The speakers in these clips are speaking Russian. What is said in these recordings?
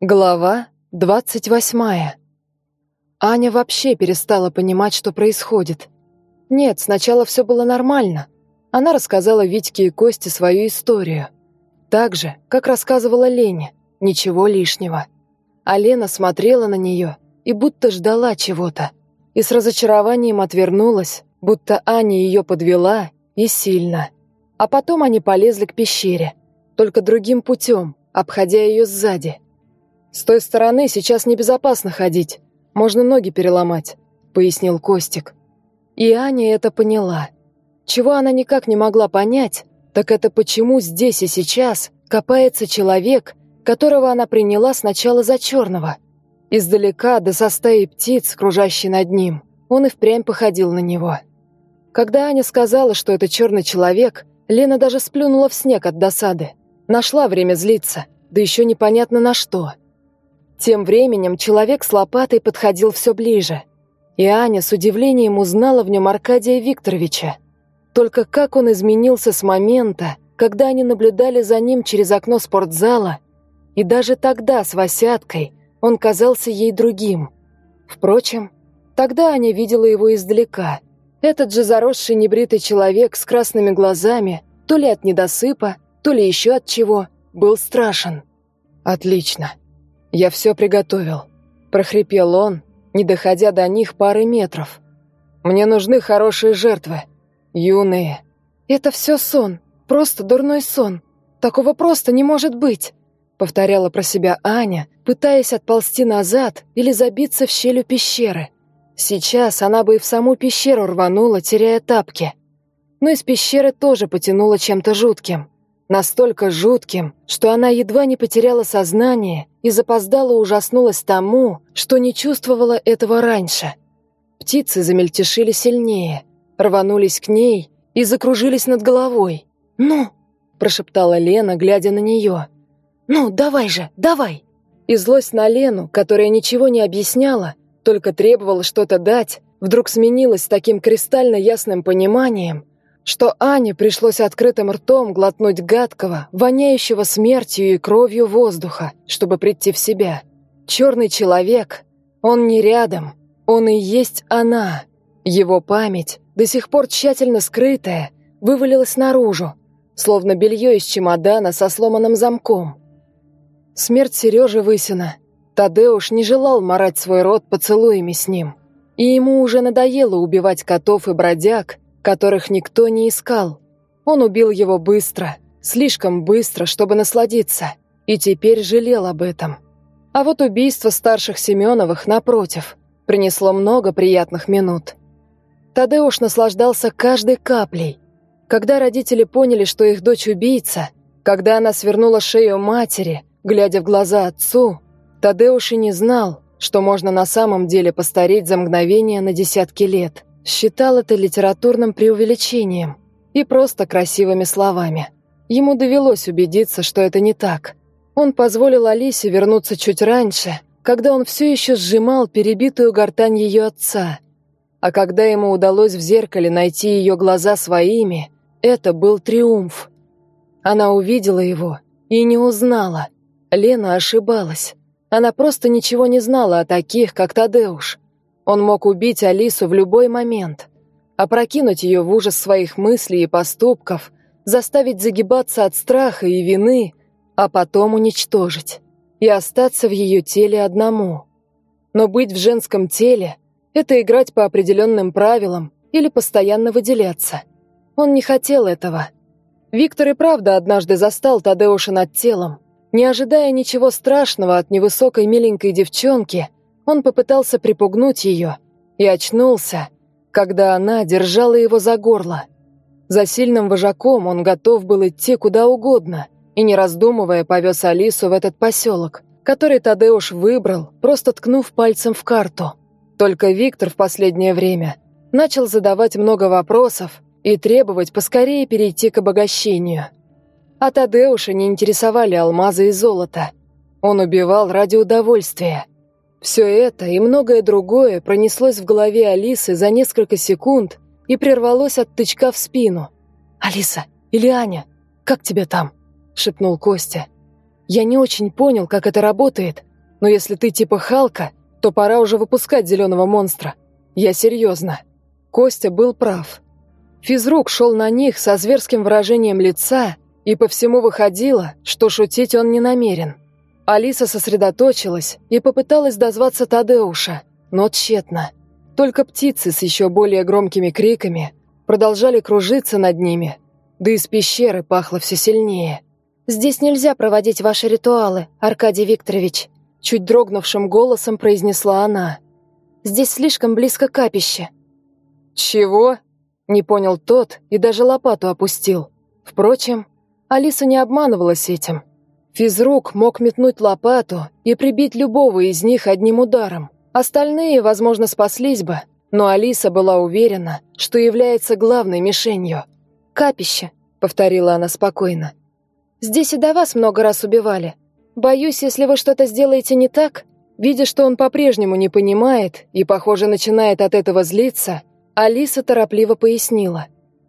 Глава двадцать восьмая. Аня вообще перестала понимать, что происходит. Нет, сначала все было нормально. Она рассказала Витьке и Косте свою историю. Так же, как рассказывала Лене, ничего лишнего. А Лена смотрела на нее и будто ждала чего-то. И с разочарованием отвернулась, будто Аня ее подвела и сильно. А потом они полезли к пещере, только другим путем, обходя ее сзади – «С той стороны сейчас небезопасно ходить. Можно ноги переломать», — пояснил Костик. И Аня это поняла. Чего она никак не могла понять, так это почему здесь и сейчас копается человек, которого она приняла сначала за черного. Издалека, до со стаи птиц, кружащей над ним, он и впрямь походил на него. Когда Аня сказала, что это черный человек, Лена даже сплюнула в снег от досады. Нашла время злиться, да еще непонятно на что — тем временем человек с лопатой подходил все ближе, и Аня с удивлением узнала в нем Аркадия Викторовича. Только как он изменился с момента, когда они наблюдали за ним через окно спортзала, и даже тогда с Васяткой он казался ей другим. Впрочем, тогда Аня видела его издалека. Этот же заросший небритый человек с красными глазами, то ли от недосыпа, то ли еще от чего, был страшен. «Отлично», «Я все приготовил», – прохрипел он, не доходя до них пары метров. «Мне нужны хорошие жертвы, юные». «Это все сон, просто дурной сон. Такого просто не может быть», – повторяла про себя Аня, пытаясь отползти назад или забиться в щель пещеры. Сейчас она бы и в саму пещеру рванула, теряя тапки. Но из пещеры тоже потянуло чем-то жутким. Настолько жутким, что она едва не потеряла сознание и запоздала ужаснулась тому, что не чувствовала этого раньше. Птицы замельтешили сильнее, рванулись к ней и закружились над головой. «Ну!» – прошептала Лена, глядя на нее. «Ну, давай же, давай!» И злость на Лену, которая ничего не объясняла, только требовала что-то дать, вдруг сменилась таким кристально ясным пониманием, что Ане пришлось открытым ртом глотнуть гадкого, воняющего смертью и кровью воздуха, чтобы прийти в себя. Черный человек, он не рядом, он и есть она. Его память, до сих пор тщательно скрытая, вывалилась наружу, словно белье из чемодана со сломанным замком. Смерть Сережи Высина. Тадеуш не желал марать свой рот поцелуями с ним. И ему уже надоело убивать котов и бродяг, которых никто не искал. Он убил его быстро, слишком быстро, чтобы насладиться, и теперь жалел об этом. А вот убийство старших Семеновых, напротив, принесло много приятных минут. Тадеуш наслаждался каждой каплей. Когда родители поняли, что их дочь убийца, когда она свернула шею матери, глядя в глаза отцу, Тадеуш и не знал, что можно на самом деле постареть за мгновение на десятки лет считал это литературным преувеличением и просто красивыми словами. Ему довелось убедиться, что это не так. Он позволил Алисе вернуться чуть раньше, когда он все еще сжимал перебитую гортань ее отца. А когда ему удалось в зеркале найти ее глаза своими, это был триумф. Она увидела его и не узнала. Лена ошибалась. Она просто ничего не знала о таких, как Тадеуш. Он мог убить Алису в любой момент, опрокинуть ее в ужас своих мыслей и поступков, заставить загибаться от страха и вины, а потом уничтожить и остаться в ее теле одному. Но быть в женском теле – это играть по определенным правилам или постоянно выделяться. Он не хотел этого. Виктор и правда однажды застал Тадеуша над телом. Не ожидая ничего страшного от невысокой миленькой девчонки – он попытался припугнуть ее и очнулся, когда она держала его за горло. За сильным вожаком он готов был идти куда угодно и, не раздумывая, повез Алису в этот поселок, который Тадеуш выбрал, просто ткнув пальцем в карту. Только Виктор в последнее время начал задавать много вопросов и требовать поскорее перейти к обогащению. А Тадеуша не интересовали алмазы и золото. Он убивал ради удовольствия – все это и многое другое пронеслось в голове Алисы за несколько секунд и прервалось от тычка в спину. «Алиса, или Аня, как тебе там?» – шепнул Костя. «Я не очень понял, как это работает, Но если ты типа Халка, то пора уже выпускать зеленого монстра. Я серьезно. Костя был прав. Физрук шел на них со зверским выражением лица, и по всему выходило, что шутить он не намерен. Алиса сосредоточилась и попыталась дозваться Тадеуша, но тщетно. Только птицы с еще более громкими криками продолжали кружиться над ними, да из пещеры пахло все сильнее. «Здесь нельзя проводить ваши ритуалы, Аркадий Викторович», чуть дрогнувшим голосом произнесла она. «Здесь слишком близко капище». «Чего?» – не понял тот и даже лопату опустил. Впрочем, Алиса не обманывалась этим. Физрук мог метнуть лопату и прибить любого из них одним ударом. Остальные, возможно, спаслись бы, но Алиса была уверена, что является главной мишенью. «Капище», — повторила она спокойно. «Здесь и до вас много раз убивали. Боюсь, если вы что-то сделаете не так...» Видя, что он по-прежнему не понимает и, похоже, начинает от этого злиться, Алиса торопливо пояснила.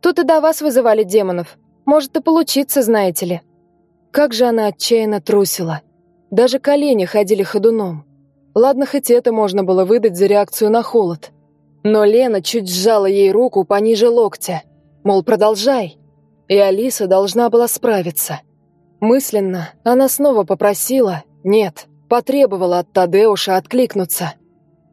«Тут и до вас вызывали демонов. Может и получиться, знаете ли». Как же она отчаянно трусила. Даже колени ходили ходуном. Ладно, хоть это можно было выдать за реакцию на холод. Но Лена чуть сжала ей руку пониже локтя. Мол, продолжай. И Алиса должна была справиться. Мысленно она снова попросила, нет, потребовала от Тадеуша откликнуться.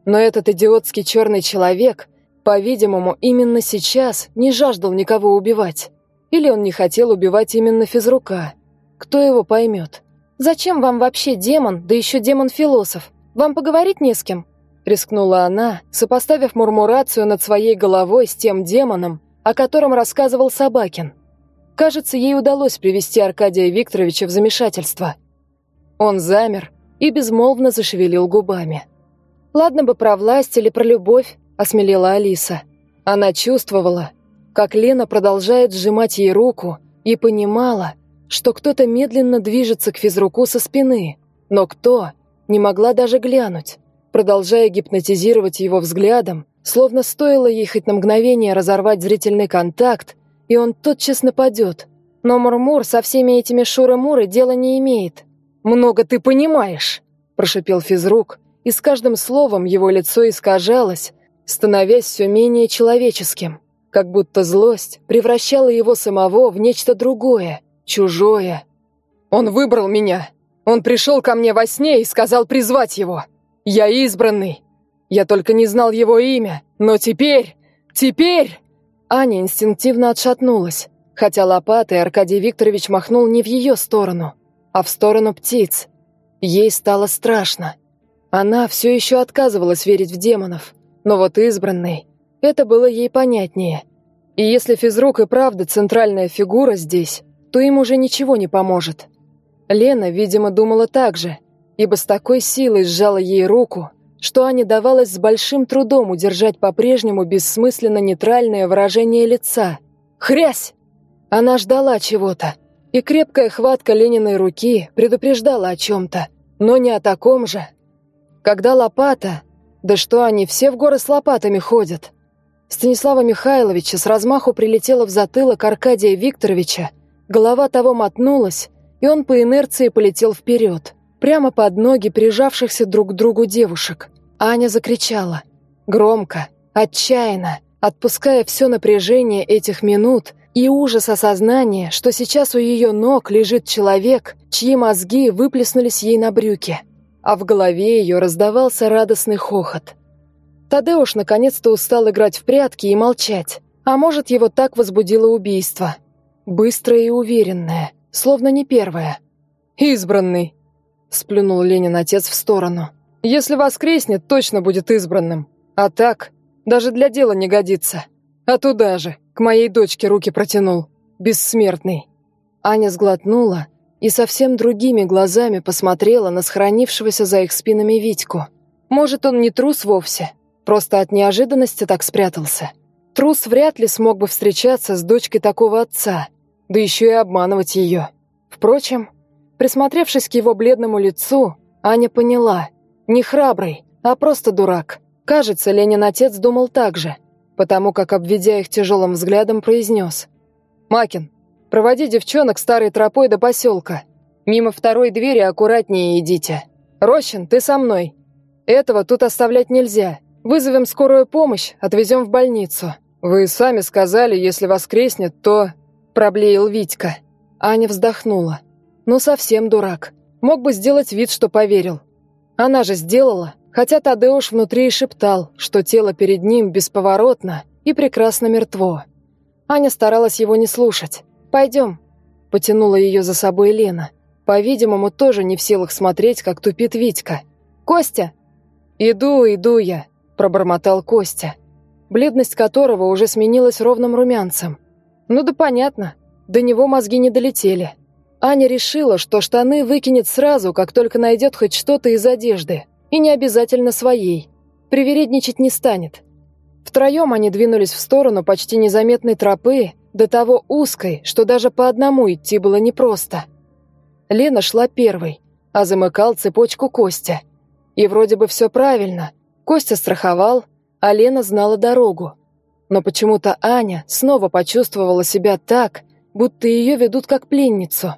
Но этот идиотский черный человек, по-видимому, именно сейчас не жаждал никого убивать. Или он не хотел убивать именно физрука. Кто его поймет? «Зачем вам вообще демон, да еще демон-философ? Вам поговорить не с кем?» Рискнула она, сопоставив мурмурацию над своей головой с тем демоном, о котором рассказывал Собакин. Кажется, ей удалось привести Аркадия Викторовича в замешательство. Он замер и безмолвно зашевелил губами. «Ладно бы про власть или про любовь», — осмелела Алиса. Она чувствовала, как Лена продолжает сжимать ей руку, и понимала, что кто-то медленно движется к физруку со спины, но кто, не могла даже глянуть, продолжая гипнотизировать его взглядом, словно стоило ей хоть на мгновение разорвать зрительный контакт, и он тотчас нападет. Но Мурмур со всеми этими шуры-муры дела не имеет. «Много ты понимаешь», – прошипел физрук, и с каждым словом его лицо искажалось, становясь все менее человеческим, как будто злость превращала его самого в нечто другое – чужое. Он выбрал меня. Он пришел ко мне во сне и сказал призвать его. Я избранный. Я только не знал его имя, но теперь... Теперь...» Аня инстинктивно отшатнулась, хотя лопатой Аркадий Викторович махнул не в ее сторону, а в сторону птиц. Ей стало страшно. Она все еще отказывалась верить в демонов, но вот избранный... Это было ей понятнее. И если физрук и правда центральная фигура здесь, то им уже ничего не поможет. Лена, видимо, думала так же, ибо с такой силой сжала ей руку, что Ане давалось с большим трудом удержать по-прежнему бессмысленно нейтральное выражение лица. «Хрясь!» Она ждала чего-то, и крепкая хватка Лениной руки предупреждала о чем-то, но не о таком же. Когда лопата... Да что они все в горы с лопатами ходят? Станислава Михайловича с размаху прилетела в затылок Аркадия Викторовича, Голова того мотнулась, и он по инерции полетел вперед, прямо под ноги прижавшихся друг к другу девушек. Аня закричала. Громко, отчаянно, отпуская все напряжение этих минут и ужас осознания, что сейчас у ее ног лежит человек, чьи мозги выплеснулись ей на брюки, а в голове ее раздавался радостный хохот. Тадеуш наконец-то устал играть в прятки и молчать, а может, его так возбудило убийство – Быстрая и уверенная, словно не первая. «Избранный!» — сплюнул Ленин отец в сторону. «Если воскреснет, точно будет избранным. А так, даже для дела не годится. А туда же, к моей дочке руки протянул. Бессмертный». Аня сглотнула и совсем другими глазами посмотрела на сохранившегося за их спинами Витьку. Может, он не трус вовсе, просто от неожиданности так спрятался. Трус вряд ли смог бы встречаться с дочкой такого отца — да еще и обманывать ее. Впрочем, присмотревшись к его бледному лицу, Аня поняла, не храбрый, а просто дурак. Кажется, Ленин отец думал так же, потому как, обведя их тяжелым взглядом, произнес. «Макин, проводи девчонок старой тропой до поселка. Мимо второй двери аккуратнее идите. «Рощин, ты со мной. Этого тут оставлять нельзя. Вызовем скорую помощь, отвезем в больницу. Вы сами сказали, если воскреснет, то...» Проблеял Витька. Аня вздохнула. «Ну совсем дурак. Мог бы сделать вид, что поверил. Она же сделала, хотя Тадеуш внутри и шептал, что тело перед ним бесповоротно и прекрасно мертво. Аня старалась его не слушать. «Пойдем», — потянула ее за собой Лена. По-видимому, тоже не в силах смотреть, как тупит Витька. «Костя!» «Иду, иду я», — пробормотал Костя, бледность которого уже сменилась ровным румянцем. «Ну да понятно, до него мозги не долетели». Аня решила, что штаны выкинет сразу, как только найдет хоть что-то из одежды, и не обязательно своей. Привередничать не станет. Втроем они двинулись в сторону почти незаметной тропы, до того узкой, что даже по одному идти было непросто. Лена шла первой, а замыкал цепочку Костя. И вроде бы все правильно. Костя страховал, а Лена знала дорогу. Но почему-то Аня снова почувствовала себя так, будто ее ведут как пленницу.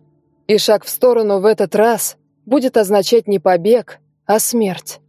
И шаг в сторону в этот раз будет означать не побег, а смерть.